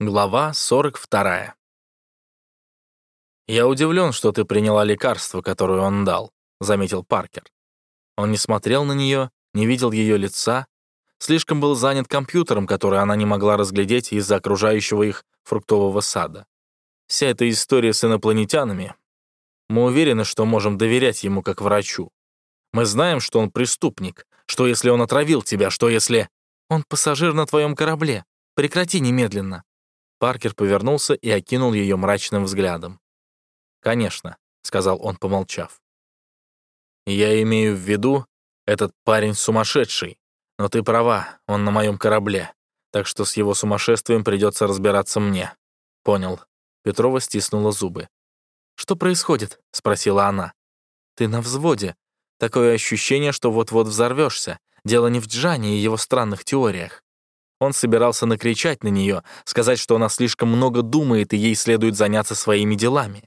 Глава 42. «Я удивлен, что ты приняла лекарство, которое он дал», — заметил Паркер. Он не смотрел на нее, не видел ее лица, слишком был занят компьютером, который она не могла разглядеть из-за окружающего их фруктового сада. Вся эта история с инопланетянами. Мы уверены, что можем доверять ему как врачу. Мы знаем, что он преступник. Что, если он отравил тебя? Что, если... Он пассажир на твоем корабле. Прекрати немедленно. Паркер повернулся и окинул ее мрачным взглядом. «Конечно», — сказал он, помолчав. «Я имею в виду, этот парень сумасшедший. Но ты права, он на моем корабле, так что с его сумасшествием придется разбираться мне». «Понял». Петрова стиснула зубы. «Что происходит?» — спросила она. «Ты на взводе. Такое ощущение, что вот-вот взорвешься. Дело не в Джане и его странных теориях. Он собирался накричать на нее, сказать, что она слишком много думает и ей следует заняться своими делами.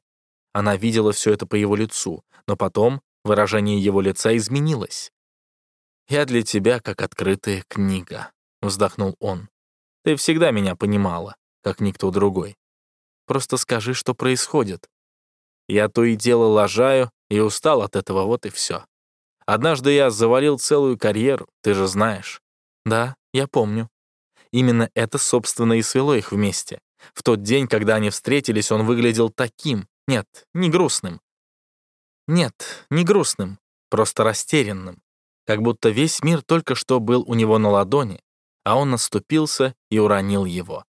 Она видела все это по его лицу, но потом выражение его лица изменилось. «Я для тебя как открытая книга», — вздохнул он. «Ты всегда меня понимала, как никто другой. Просто скажи, что происходит. Я то и дело лажаю и устал от этого, вот и все. Однажды я завалил целую карьеру, ты же знаешь. Да, я помню. Именно это, собственно, и свело их вместе. В тот день, когда они встретились, он выглядел таким. Нет, не грустным. Нет, не грустным, просто растерянным. Как будто весь мир только что был у него на ладони, а он наступился и уронил его.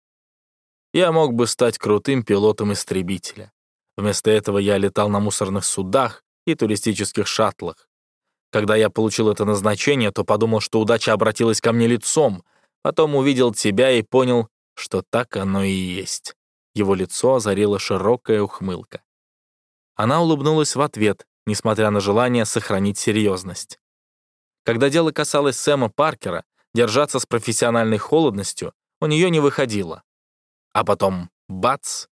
Я мог бы стать крутым пилотом истребителя. Вместо этого я летал на мусорных судах и туристических шаттлах. Когда я получил это назначение, то подумал, что удача обратилась ко мне лицом, Потом увидел тебя и понял, что так оно и есть. Его лицо озарила широкая ухмылка. Она улыбнулась в ответ, несмотря на желание сохранить серьезность. Когда дело касалось Сэма Паркера, держаться с профессиональной холодностью у нее не выходило. А потом бац,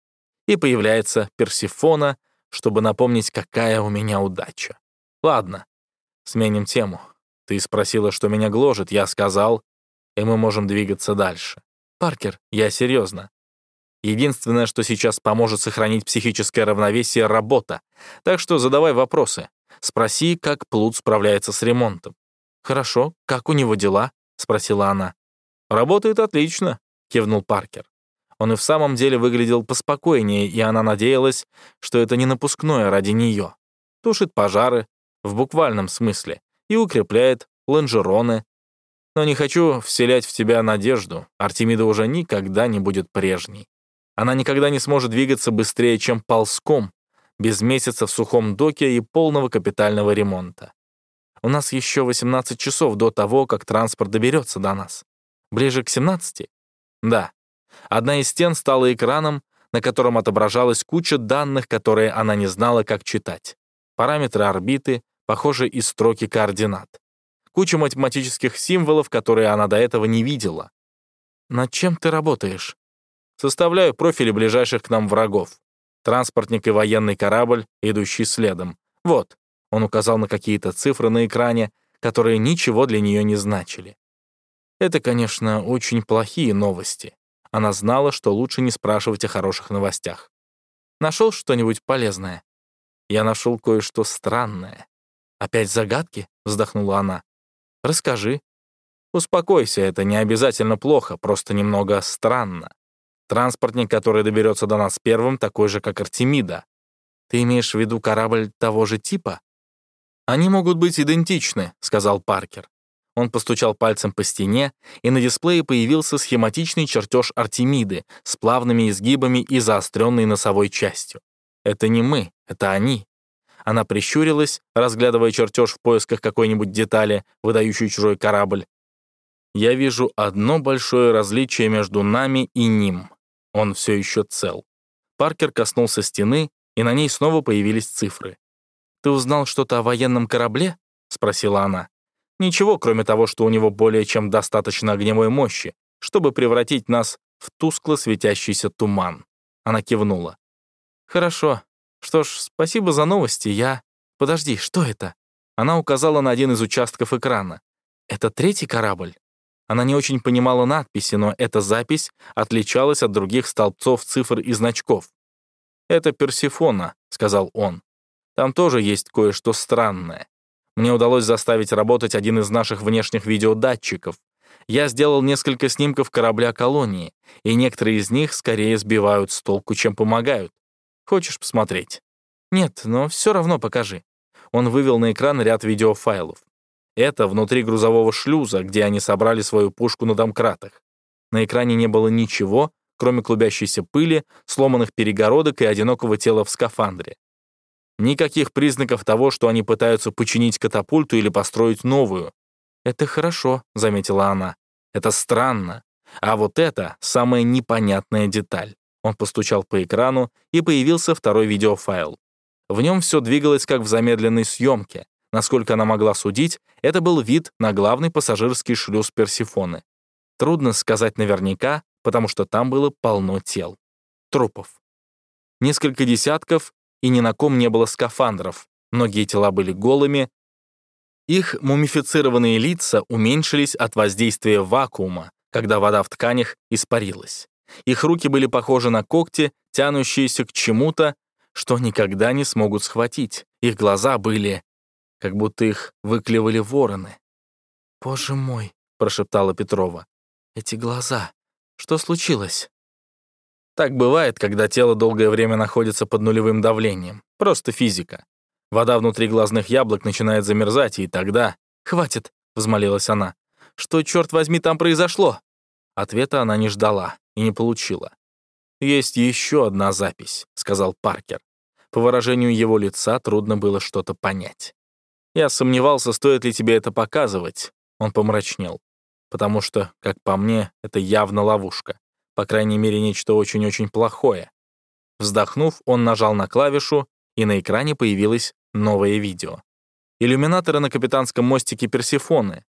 и появляется Персифона, чтобы напомнить, какая у меня удача. Ладно, сменим тему. Ты спросила, что меня гложет, я сказал, и мы можем двигаться дальше. Паркер, я серьезно. Единственное, что сейчас поможет сохранить психическое равновесие — работа. Так что задавай вопросы. Спроси, как Плут справляется с ремонтом. «Хорошо, как у него дела?» — спросила она. «Работает отлично», — кивнул Паркер. Он и в самом деле выглядел поспокойнее, и она надеялась, что это не напускное ради нее. Тушит пожары, в буквальном смысле, и укрепляет лонжероны, но не хочу вселять в тебя надежду. Артемида уже никогда не будет прежней. Она никогда не сможет двигаться быстрее, чем ползком, без месяца в сухом доке и полного капитального ремонта. У нас еще 18 часов до того, как транспорт доберется до нас. Ближе к 17? Да. Одна из стен стала экраном, на котором отображалась куча данных, которые она не знала, как читать. Параметры орбиты, похоже, и строки координат куча математических символов, которые она до этого не видела. «Над чем ты работаешь?» «Составляю профили ближайших к нам врагов. Транспортник и военный корабль, идущий следом. Вот». Он указал на какие-то цифры на экране, которые ничего для нее не значили. Это, конечно, очень плохие новости. Она знала, что лучше не спрашивать о хороших новостях. Нашел что-нибудь полезное? Я нашел кое-что странное. «Опять загадки?» — вздохнула она. Расскажи. Успокойся, это не обязательно плохо, просто немного странно. Транспортник, который доберется до нас первым, такой же, как Артемида. Ты имеешь в виду корабль того же типа? Они могут быть идентичны, сказал Паркер. Он постучал пальцем по стене, и на дисплее появился схематичный чертеж Артемиды с плавными изгибами и заостренной носовой частью. Это не мы, это они. Она прищурилась, разглядывая чертеж в поисках какой-нибудь детали, выдающей чужой корабль. «Я вижу одно большое различие между нами и ним. Он все еще цел». Паркер коснулся стены, и на ней снова появились цифры. «Ты узнал что-то о военном корабле?» — спросила она. «Ничего, кроме того, что у него более чем достаточно огневой мощи, чтобы превратить нас в тускло светящийся туман». Она кивнула. «Хорошо, что ж, спасибо за новости, я... Подожди, что это? Она указала на один из участков экрана. Это третий корабль? Она не очень понимала надписи, но эта запись отличалась от других столбцов цифр и значков. «Это Персифона», — сказал он. «Там тоже есть кое-что странное. Мне удалось заставить работать один из наших внешних видеодатчиков. Я сделал несколько снимков корабля колонии, и некоторые из них скорее сбивают с толку, чем помогают. Хочешь посмотреть? Нет, но все равно покажи. Он вывел на экран ряд видеофайлов. Это внутри грузового шлюза, где они собрали свою пушку на домкратах. На экране не было ничего, кроме клубящейся пыли, сломанных перегородок и одинокого тела в скафандре. Никаких признаков того, что они пытаются починить катапульту или построить новую. «Это хорошо», — заметила она. «Это странно. А вот это самая непонятная деталь». Он постучал по экрану, и появился второй видеофайл. В нем все двигалось как в замедленной съемке. Насколько она могла судить, это был вид на главный пассажирский шлюз Персифоны. Трудно сказать наверняка, потому что там было полно тел. Трупов. Несколько десятков, и ни на ком не было скафандров. Многие тела были голыми. Их мумифицированные лица уменьшились от воздействия вакуума, когда вода в тканях испарилась. Их руки были похожи на когти, тянущиеся к чему-то, что никогда не смогут схватить. Их глаза были, как будто их выклевали вороны. «Боже мой!» — прошептала Петрова. «Эти глаза! Что случилось?» Так бывает, когда тело долгое время находится под нулевым давлением. Просто физика. Вода внутри глазных яблок начинает замерзать, и тогда... «Хватит!» — взмолилась она. «Что, черт возьми, там произошло?» Ответа она не ждала и не получила. «Есть еще одна запись», — сказал Паркер. По выражению его лица трудно было что-то понять. «Я сомневался, стоит ли тебе это показывать». Он помрачнел. «Потому что, как по мне, это явно ловушка. По крайней мере, нечто очень-очень плохое». Вздохнув, он нажал на клавишу, и на экране появилось новое видео. Иллюминаторы на капитанском мостике Персифоны.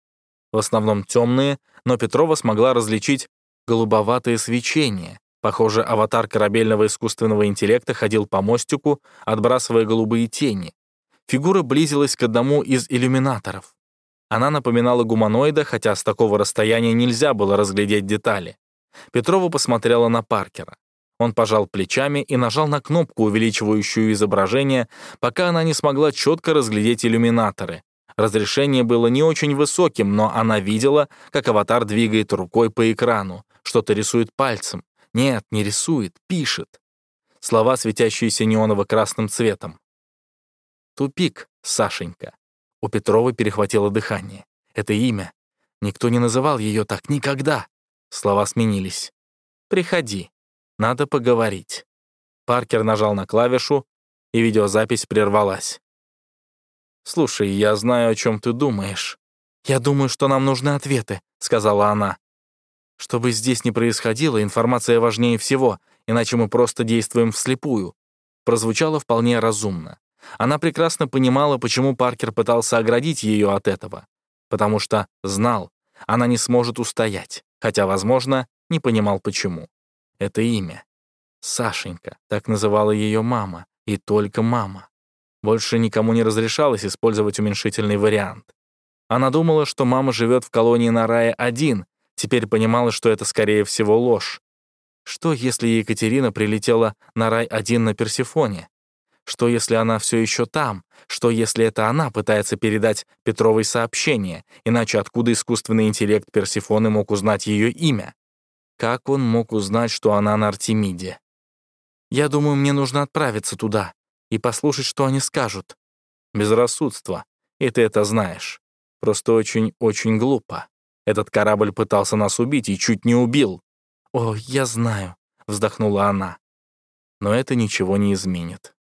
В основном темные, но Петрова смогла различить голубоватое свечение. Похоже, аватар корабельного искусственного интеллекта ходил по мостику, отбрасывая голубые тени. Фигура близилась к одному из иллюминаторов. Она напоминала гуманоида, хотя с такого расстояния нельзя было разглядеть детали. Петрова посмотрела на Паркера. Он пожал плечами и нажал на кнопку, увеличивающую изображение, пока она не смогла четко разглядеть иллюминаторы. Разрешение было не очень высоким, но она видела, как аватар двигает рукой по экрану, что-то рисует пальцем. Нет, не рисует, пишет. Слова, светящиеся неоново-красным цветом. «Тупик, Сашенька». У Петрова перехватило дыхание. Это имя. Никто не называл ее так никогда. Слова сменились. «Приходи. Надо поговорить». Паркер нажал на клавишу, и видеозапись прервалась. «Слушай, я знаю, о чем ты думаешь. Я думаю, что нам нужны ответы», — сказала она. «Что бы здесь ни происходило, информация важнее всего, иначе мы просто действуем вслепую». Прозвучало вполне разумно. Она прекрасно понимала, почему Паркер пытался оградить ее от этого. Потому что знал, она не сможет устоять, хотя, возможно, не понимал, почему. Это имя. Сашенька, так называла ее мама, и только мама. Больше никому не разрешалось использовать уменьшительный вариант. Она думала, что мама живет в колонии на рае один, теперь понимала, что это, скорее всего, ложь. Что, если Екатерина прилетела на рай один на Персифоне? Что, если она все еще там? Что, если это она пытается передать Петровой сообщение? Иначе откуда искусственный интеллект Персифоны мог узнать ее имя? Как он мог узнать, что она на Артемиде? «Я думаю, мне нужно отправиться туда», и послушать, что они скажут. Безрассудство. И ты это знаешь. Просто очень-очень глупо. Этот корабль пытался нас убить и чуть не убил. «О, я знаю», — вздохнула она. «Но это ничего не изменит.